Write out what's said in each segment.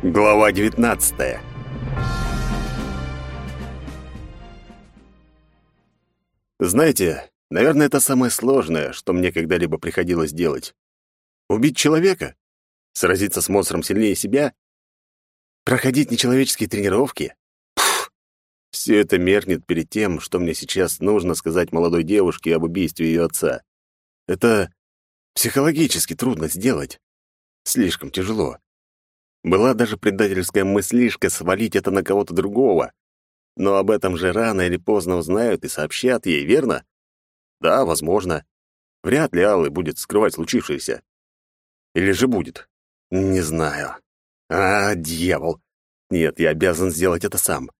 Глава 19. Знаете, наверное, это самое сложное, что мне когда-либо приходилось делать. Убить человека? Сразиться с монстром сильнее себя? Проходить нечеловеческие тренировки? Все это меркнет перед тем, что мне сейчас нужно сказать молодой девушке об убийстве ее отца. Это психологически трудно сделать. Слишком тяжело. Была даже предательская мыслишка свалить это на кого-то другого. Но об этом же рано или поздно узнают и сообщат ей, верно? Да, возможно. Вряд ли Аллы будет скрывать случившееся. Или же будет? Не знаю. А, дьявол! Нет, я обязан сделать это сам.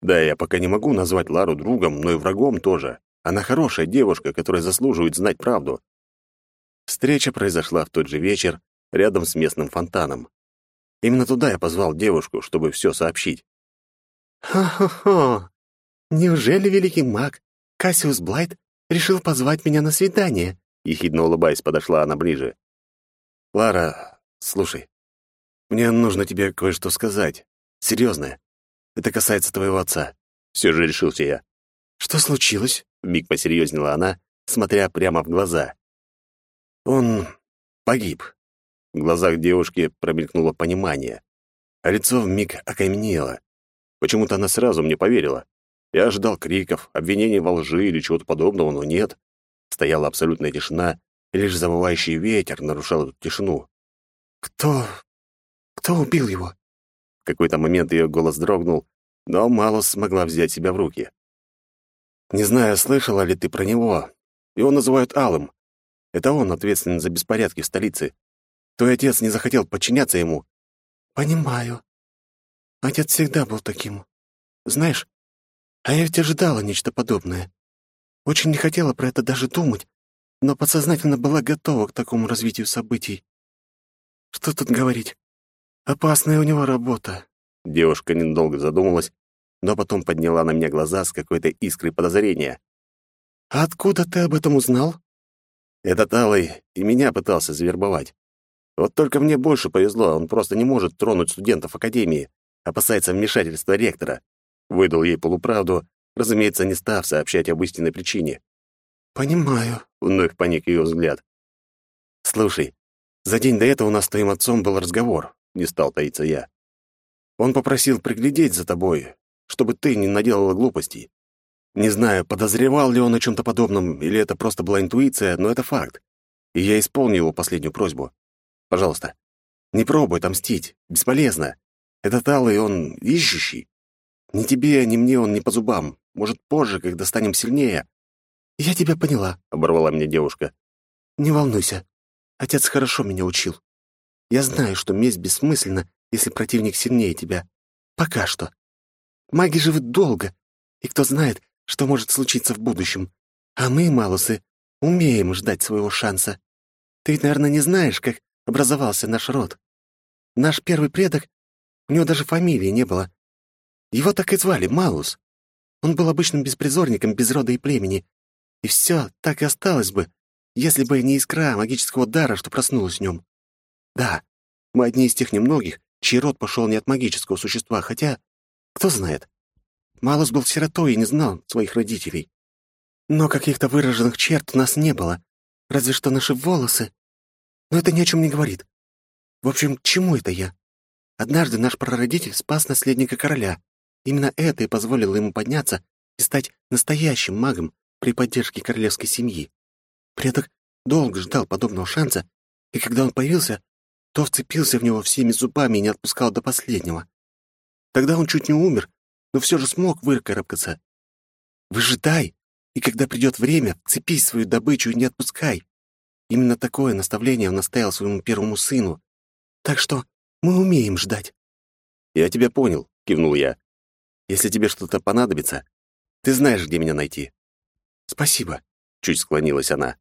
Да, я пока не могу назвать Лару другом, но и врагом тоже. Она хорошая девушка, которая заслуживает знать правду. Встреча произошла в тот же вечер, рядом с местным фонтаном. Именно туда я позвал девушку, чтобы все сообщить. «Хо-хо-хо! Неужели великий маг Кассиус Блайт решил позвать меня на свидание?» Ехидно улыбаясь, подошла она ближе. «Лара, слушай, мне нужно тебе кое-что сказать. Серьезное. Это касается твоего отца». Все же решился я. «Что случилось?» — вмиг посерьезнела она, смотря прямо в глаза. «Он погиб». В глазах девушки промелькнуло понимание, а лицо вмиг окаменело. Почему-то она сразу мне поверила. Я ожидал криков, обвинений во лжи или чего-то подобного, но нет. Стояла абсолютная тишина, и лишь завывающий ветер нарушал эту тишину. «Кто... кто убил его?» В какой-то момент ее голос дрогнул, но Малус смогла взять себя в руки. «Не знаю, слышала ли ты про него. Его называют Алым. Это он ответственен за беспорядки в столице. Твой отец не захотел подчиняться ему». «Понимаю. Отец всегда был таким. Знаешь, а я ведь ожидала нечто подобное. Очень не хотела про это даже думать, но подсознательно была готова к такому развитию событий. Что тут говорить? Опасная у него работа». Девушка недолго задумалась, но потом подняла на меня глаза с какой-то искрой подозрения. «А откуда ты об этом узнал?» Этот Алый и меня пытался завербовать. Вот только мне больше повезло, он просто не может тронуть студентов Академии, опасается вмешательства ректора. Выдал ей полуправду, разумеется, не став сообщать об истинной причине. «Понимаю», — вновь поник ее взгляд. «Слушай, за день до этого у нас с твоим отцом был разговор», — не стал таиться я. «Он попросил приглядеть за тобой, чтобы ты не наделала глупостей. Не знаю, подозревал ли он о чем-то подобном, или это просто была интуиция, но это факт. И я исполню его последнюю просьбу. Пожалуйста, не пробуй отомстить. Бесполезно. Этот Алый, он ищущий. Ни тебе, ни мне он не по зубам. Может, позже, когда станем сильнее. «Я тебя поняла», — оборвала мне девушка. «Не волнуйся. Отец хорошо меня учил. Я знаю, что месть бессмысленна, если противник сильнее тебя. Пока что. Маги живут долго, и кто знает, что может случиться в будущем. А мы, малусы, умеем ждать своего шанса. Ты ведь, наверное, не знаешь, как образовался наш род. Наш первый предок, у него даже фамилии не было. Его так и звали — Малус. Он был обычным беспризорником без рода и племени. И все так и осталось бы, если бы не искра магического дара, что проснулась в нем. Да, мы одни из тех немногих, чей род пошел не от магического существа, хотя, кто знает, Малус был сиротой и не знал своих родителей. Но каких-то выраженных черт у нас не было, разве что наши волосы. Но это ни о чем не говорит. В общем, к чему это я? Однажды наш прародитель спас наследника короля. Именно это и позволило ему подняться и стать настоящим магом при поддержке королевской семьи. Предок долго ждал подобного шанса, и когда он появился, то вцепился в него всеми зубами и не отпускал до последнего. Тогда он чуть не умер, но все же смог выкарабкаться. Выжидай, и когда придет время, цепись свою добычу и не отпускай. Именно такое наставление он оставил своему первому сыну. Так что мы умеем ждать. «Я тебя понял», — кивнул я. «Если тебе что-то понадобится, ты знаешь, где меня найти». «Спасибо», — чуть склонилась она.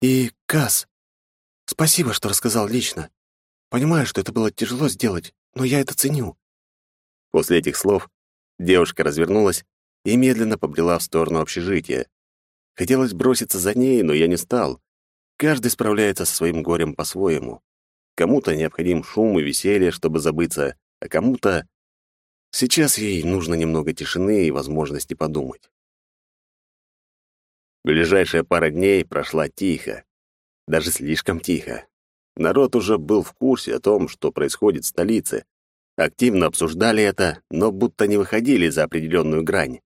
«И, Кас, спасибо, что рассказал лично. Понимаю, что это было тяжело сделать, но я это ценю». После этих слов Девушка развернулась и медленно побрела в сторону общежития. Хотелось броситься за ней, но я не стал. Каждый справляется со своим горем по-своему. Кому-то необходим шум и веселье, чтобы забыться, а кому-то... Сейчас ей нужно немного тишины и возможности подумать. Ближайшая пара дней прошла тихо. Даже слишком тихо. Народ уже был в курсе о том, что происходит в столице. Активно обсуждали это, но будто не выходили за определенную грань.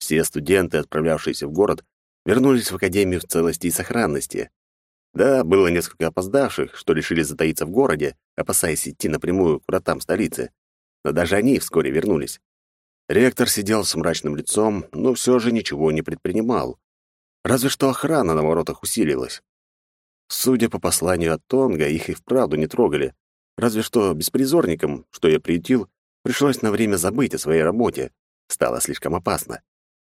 Все студенты, отправлявшиеся в город, вернулись в академию в целости и сохранности. Да, было несколько опоздавших, что решили затаиться в городе, опасаясь идти напрямую к вратам столицы. Но даже они вскоре вернулись. Ректор сидел с мрачным лицом, но все же ничего не предпринимал. Разве что охрана на воротах усилилась. Судя по посланию от Тонга, их и вправду не трогали. Разве что беспризорникам, что я приютил, пришлось на время забыть о своей работе. Стало слишком опасно.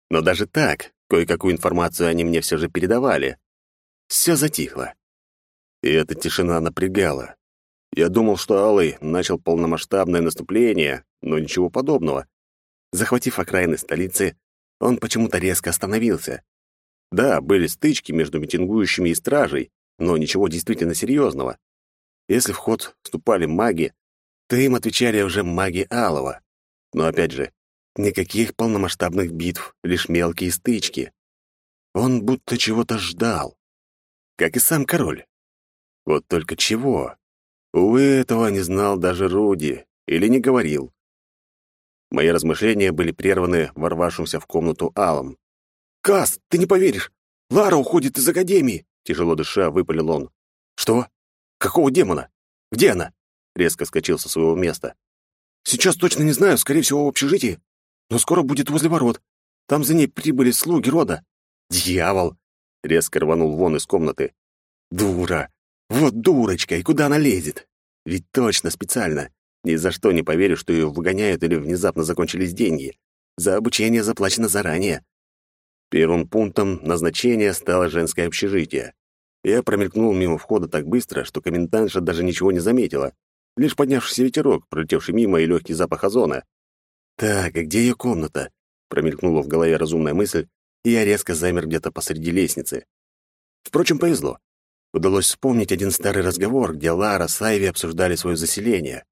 Но даже так, кое-какую информацию они мне все же передавали. Все затихло. И эта тишина напрягала. Я думал, что Алый начал полномасштабное наступление, но ничего подобного. Захватив окраины столицы, он почему-то резко остановился. Да, были стычки между митингующими и стражей, но ничего действительно серьезного. Если в ход вступали маги, то им отвечали уже маги Алова. Но опять же, никаких полномасштабных битв, лишь мелкие стычки. Он будто чего-то ждал. Как и сам король. Вот только чего? Увы, этого не знал даже Руди, или не говорил. Мои размышления были прерваны ворвавшимся в комнату Алом. «Кас, ты не поверишь! Лара уходит из Академии!» Тяжело дыша, выпалил он. «Что? Какого демона? Где она?» Резко скочил со своего места. «Сейчас точно не знаю, скорее всего, в общежитии. Но скоро будет возле ворот. Там за ней прибыли слуги рода». «Дьявол!» Резко рванул вон из комнаты. «Дура! Вот дурочка! И куда она лезет? Ведь точно специально. Ни за что не поверю, что ее выгоняют или внезапно закончились деньги. За обучение заплачено заранее. Первым пунктом назначения стало женское общежитие. Я промелькнул мимо входа так быстро, что комендантша даже ничего не заметила. Лишь поднявшийся ветерок, пролетевший мимо, и легкий запах озона. «Так, а где ее комната?» Промелькнула в голове разумная мысль, и я резко замер где-то посреди лестницы. Впрочем, повезло. Удалось вспомнить один старый разговор, где Лара с Айви обсуждали свое заселение.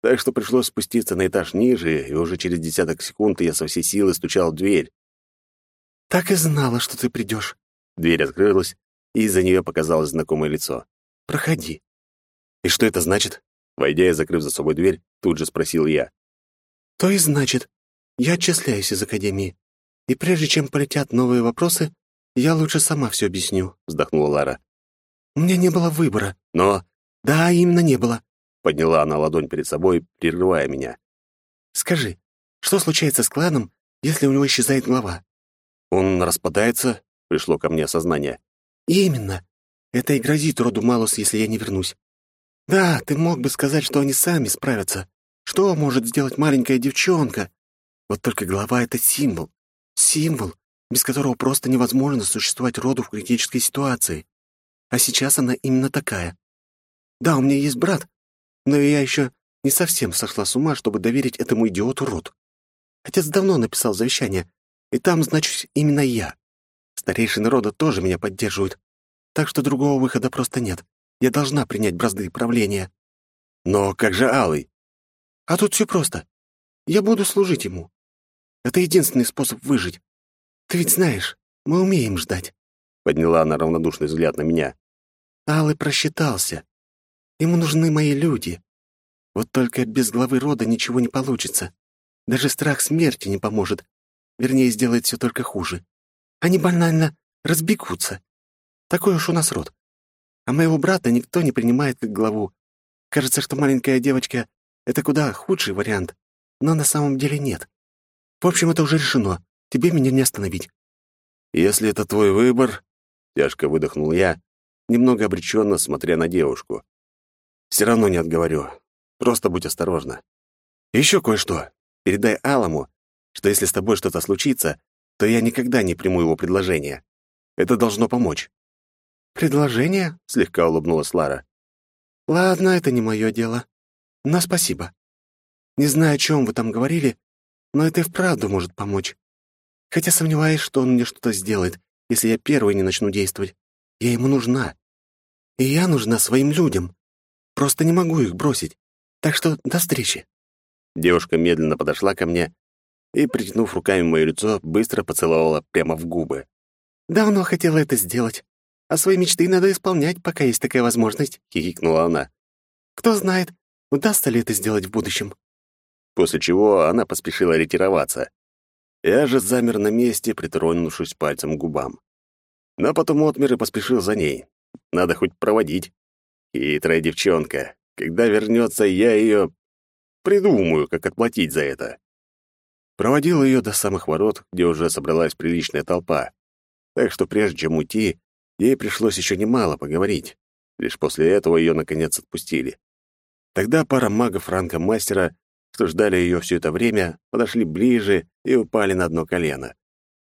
Так что пришлось спуститься на этаж ниже, и уже через десяток секунд я со всей силы стучал в дверь. «Так и знала, что ты придешь». Дверь открылась, и из-за нее показалось знакомое лицо. «Проходи». «И что это значит?» Войдя и закрыв за собой дверь, тут же спросил я. «То и значит. Я отчисляюсь из Академии. И прежде чем полетят новые вопросы, я лучше сама все объясню», — вздохнула Лара. «У меня не было выбора, но...» «Да, именно не было», — подняла она ладонь перед собой, прерывая меня. «Скажи, что случается с кланом, если у него исчезает глава?» «Он распадается?» — пришло ко мне осознание. «Именно. Это и грозит роду Малус, если я не вернусь. Да, ты мог бы сказать, что они сами справятся. Что может сделать маленькая девчонка? Вот только глава — это символ. Символ, без которого просто невозможно существовать роду в критической ситуации. А сейчас она именно такая. Да, у меня есть брат, но я еще не совсем сошла с ума, чтобы доверить этому идиоту род. Отец давно написал завещание, и там значусь именно я. Старейшины рода тоже меня поддерживают, так что другого выхода просто нет. Я должна принять бразды правления. Но как же Алый? А тут все просто. Я буду служить ему. Это единственный способ выжить. Ты ведь знаешь, мы умеем ждать. Подняла она равнодушный взгляд на меня. Алый просчитался. Ему нужны мои люди. Вот только без главы рода ничего не получится. Даже страх смерти не поможет. Вернее, сделает все только хуже. Они банально разбегутся. Такой уж у нас род. А моего брата никто не принимает как главу. Кажется, что маленькая девочка — это куда худший вариант, но на самом деле нет. В общем, это уже решено. Тебе меня не остановить. Если это твой выбор, тяжко выдохнул я, немного обреченно смотря на девушку. Все равно не отговорю. Просто будь осторожна. Еще кое-что. Передай Аламу, что если с тобой что-то случится, то я никогда не приму его предложение. Это должно помочь». «Предложение?» — слегка улыбнулась Лара. «Ладно, это не мое дело. Но спасибо. Не знаю, о чем вы там говорили, но это и вправду может помочь. Хотя сомневаюсь, что он мне что-то сделает, если я первой не начну действовать. Я ему нужна. И я нужна своим людям. Просто не могу их бросить. Так что до встречи». Девушка медленно подошла ко мне и, притянув руками мое лицо, быстро поцеловала прямо в губы. «Давно хотела это сделать. А свои мечты надо исполнять, пока есть такая возможность», — хихикнула она. «Кто знает, удастся ли это сделать в будущем». После чего она поспешила ретироваться. Я же замер на месте, притронувшись пальцем к губам. Но потом отмер и поспешил за ней. Надо хоть проводить. Хитрая девчонка. Когда вернется, я ее придумаю, как отплатить за это. Проводил ее до самых ворот, где уже собралась приличная толпа. Так что прежде чем уйти, ей пришлось еще немало поговорить. Лишь после этого ее, наконец, отпустили. Тогда пара магов ранга мастера, что ждали ее все это время, подошли ближе и упали на одно колено.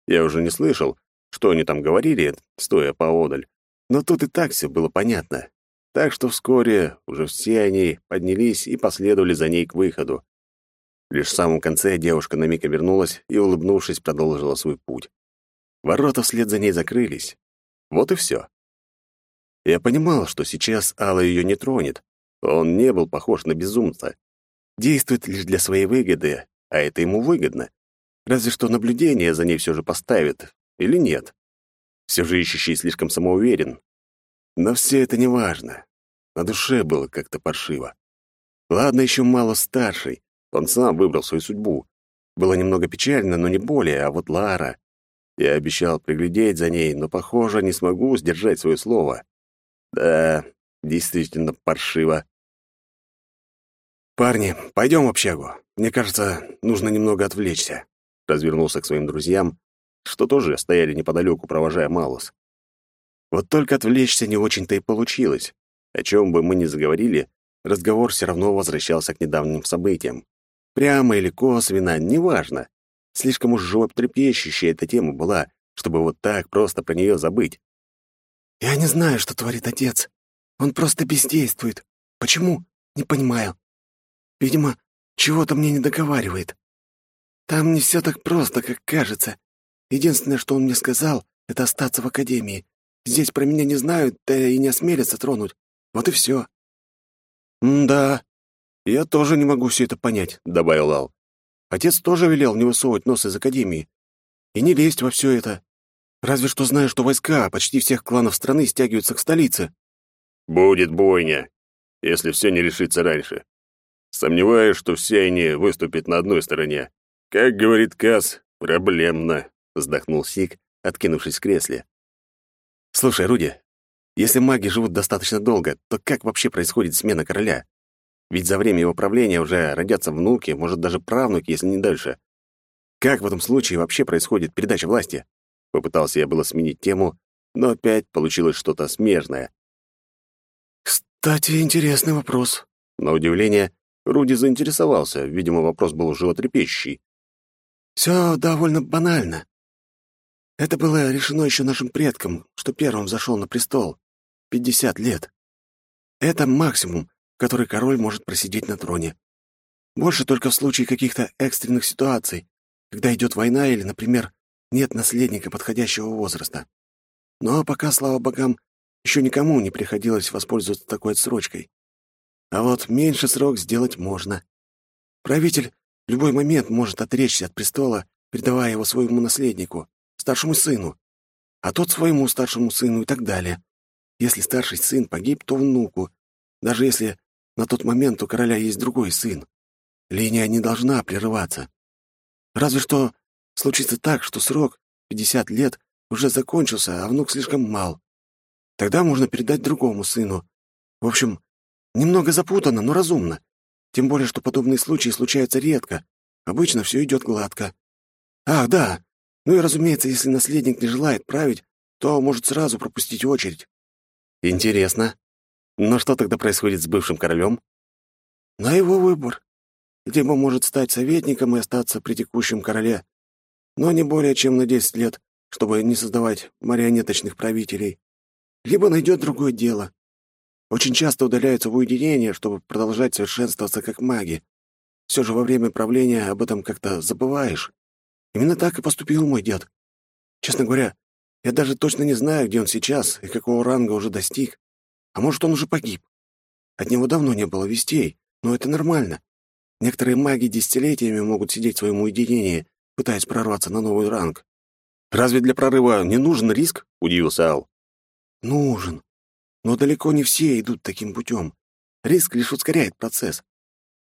Я уже не слышал, что они там говорили, стоя поодаль, но тут и так все было понятно. Так что вскоре уже все они поднялись и последовали за ней к выходу. Лишь в самом конце девушка на миг обернулась и, улыбнувшись, продолжила свой путь. Ворота вслед за ней закрылись. Вот и все. Я понимал, что сейчас Алла ее не тронет. Он не был похож на безумца. Действует лишь для своей выгоды, а это ему выгодно. Разве что наблюдение за ней все же поставит. Или нет. Все же ищущий слишком самоуверен. Но все это не важно. На душе было как-то паршиво. Ладно, еще мало старший. Он сам выбрал свою судьбу. Было немного печально, но не более, а вот Лара. Я обещал приглядеть за ней, но, похоже, не смогу сдержать свое слово. Да, действительно паршиво. «Парни, пойдем в общагу. Мне кажется, нужно немного отвлечься», — развернулся к своим друзьям, что тоже стояли неподалеку, провожая Малус. Вот только отвлечься не очень-то и получилось. О чем бы мы ни заговорили, разговор все равно возвращался к недавним событиям. Прямо или косвенно, неважно. Слишком уж животрепещущая эта тема была, чтобы вот так просто про нее забыть. «Я не знаю, что творит отец. Он просто бездействует. Почему? Не понимаю. Видимо, чего-то мне не договаривает. Там не все так просто, как кажется. Единственное, что он мне сказал, это остаться в академии. Здесь про меня не знают, да и не осмелятся тронуть. Вот и все. «Да, я тоже не могу все это понять», — добавил Ал. «Отец тоже велел не высовывать нос из академии и не лезть во все это. Разве что знаю, что войска почти всех кланов страны стягиваются к столице». «Будет бойня, если все не решится раньше. Сомневаюсь, что все они выступят на одной стороне. Как говорит Кас, проблемно», — вздохнул Сик, откинувшись в кресле. «Слушай, Руди, если маги живут достаточно долго, то как вообще происходит смена короля? Ведь за время его правления уже родятся внуки, может, даже правнуки, если не дальше. Как в этом случае вообще происходит передача власти? Попытался я было сменить тему, но опять получилось что-то смежное. «Кстати, интересный вопрос». На удивление, Руди заинтересовался, видимо, вопрос был животрепещущий. «Все довольно банально. Это было решено еще нашим предкам, что первым зашел на престол. Пятьдесят лет. Это максимум, который король может просидеть на троне. Больше только в случае каких-то экстренных ситуаций, когда идет война или, например, нет наследника подходящего возраста. Но пока, слава богам, еще никому не приходилось воспользоваться такой отсрочкой. А вот меньше срок сделать можно. Правитель в любой момент может отречься от престола, передавая его своему наследнику старшему сыну, а тот своему старшему сыну и так далее. Если старший сын погиб, то внуку, даже если на тот момент у короля есть другой сын. Линия не должна прерываться. Разве что случится так, что срок, 50 лет, уже закончился, а внук слишком мал. Тогда можно передать другому сыну. В общем, немного запутанно, но разумно. Тем более, что подобные случаи случаются редко. Обычно все идет гладко. Ах, да, ну и, разумеется, если наследник не желает править, то может сразу пропустить очередь. Интересно. Но что тогда происходит с бывшим королем? На его выбор. Либо может стать советником и остаться при текущем короле, но не более чем на 10 лет, чтобы не создавать марионеточных правителей. Либо найдет другое дело. Очень часто удаляются в уединение, чтобы продолжать совершенствоваться как маги. Все же во время правления об этом как-то забываешь. Именно так и поступил мой дед. Честно говоря, я даже точно не знаю, где он сейчас и какого ранга уже достиг. А может, он уже погиб. От него давно не было вестей, но это нормально. Некоторые маги десятилетиями могут сидеть в своем уединении, пытаясь прорваться на новый ранг. «Разве для прорыва не нужен риск?» — удивился Ал. «Нужен. Но далеко не все идут таким путем. Риск лишь ускоряет процесс.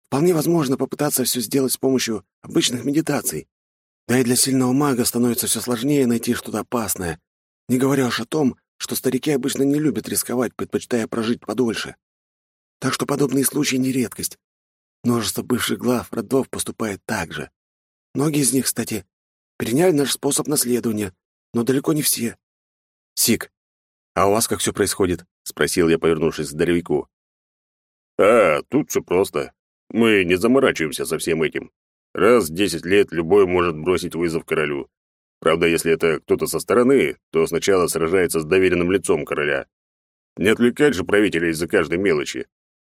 Вполне возможно попытаться все сделать с помощью обычных медитаций. Да и для сильного мага становится все сложнее найти что-то опасное, не говоря уж о том, что старики обычно не любят рисковать, предпочитая прожить подольше. Так что подобные случаи не редкость. Множество бывших глав родов поступает так же. Многие из них, кстати, переняли наш способ наследования, но далеко не все. «Сик, а у вас как все происходит?» — спросил я, повернувшись к здоровяку. «А, тут все просто. Мы не заморачиваемся со всем этим. Раз в десять лет любой может бросить вызов королю. Правда, если это кто-то со стороны, то сначала сражается с доверенным лицом короля. Не отвлекать же правителя из-за каждой мелочи.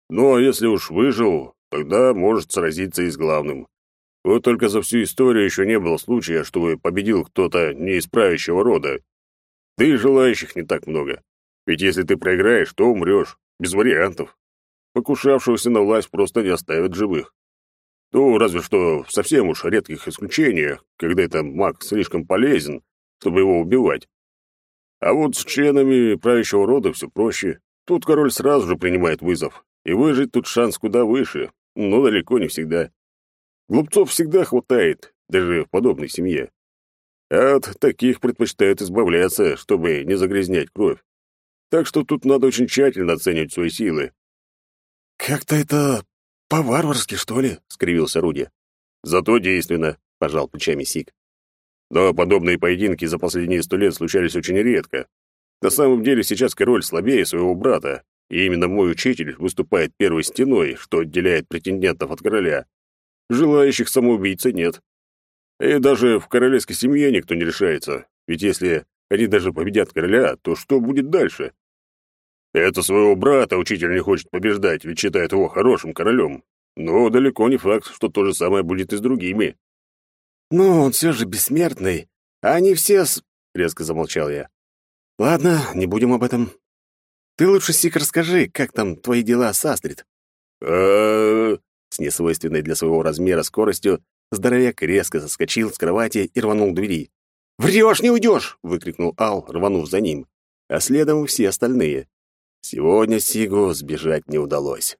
Ну, а если уж выжил, тогда может сразиться и с главным. Вот только за всю историю еще не было случая, чтобы победил кто-то не из правящего рода. Да и желающих не так много. Ведь если ты проиграешь, то умрешь. Без вариантов. Покушавшегося на власть просто не оставят живых. Ну, разве что в совсем уж редких исключениях, когда это маг слишком полезен, чтобы его убивать. А вот с членами правящего рода все проще. Тут король сразу же принимает вызов, и выжить тут шанс куда выше, но далеко не всегда. Глупцов всегда хватает, даже в подобной семье. А от таких предпочитают избавляться, чтобы не загрязнять кровь. Так что тут надо очень тщательно оценивать свои силы. «Как-то это «По-варварски, что ли?» — скривился Руди. «Зато действенно», — пожал плечами Сик. «Но подобные поединки за последние сто лет случались очень редко. На самом деле сейчас король слабее своего брата, и именно мой учитель выступает первой стеной, что отделяет претендентов от короля. Желающих самоубийцы нет. И даже в королевской семье никто не решается, ведь если они даже победят короля, то что будет дальше? Это своего брата учитель не хочет побеждать, ведь считает его хорошим королем. Но далеко не факт, что то же самое будет и с другими. «Ну, он все же бессмертный, а они все с...» — резко замолчал я. «Ладно, не будем об этом. Ты лучше, Сик, расскажи, как там твои дела с Астрид?» «А-а-а...» С несвойственной для своего размера скоростью здоровяк резко соскочил с кровати и рванул к двери. «Врешь, не уйдешь!» — выкрикнул Ал, рванув за ним. А следом все остальные. Сегодня Сигу сбежать не удалось.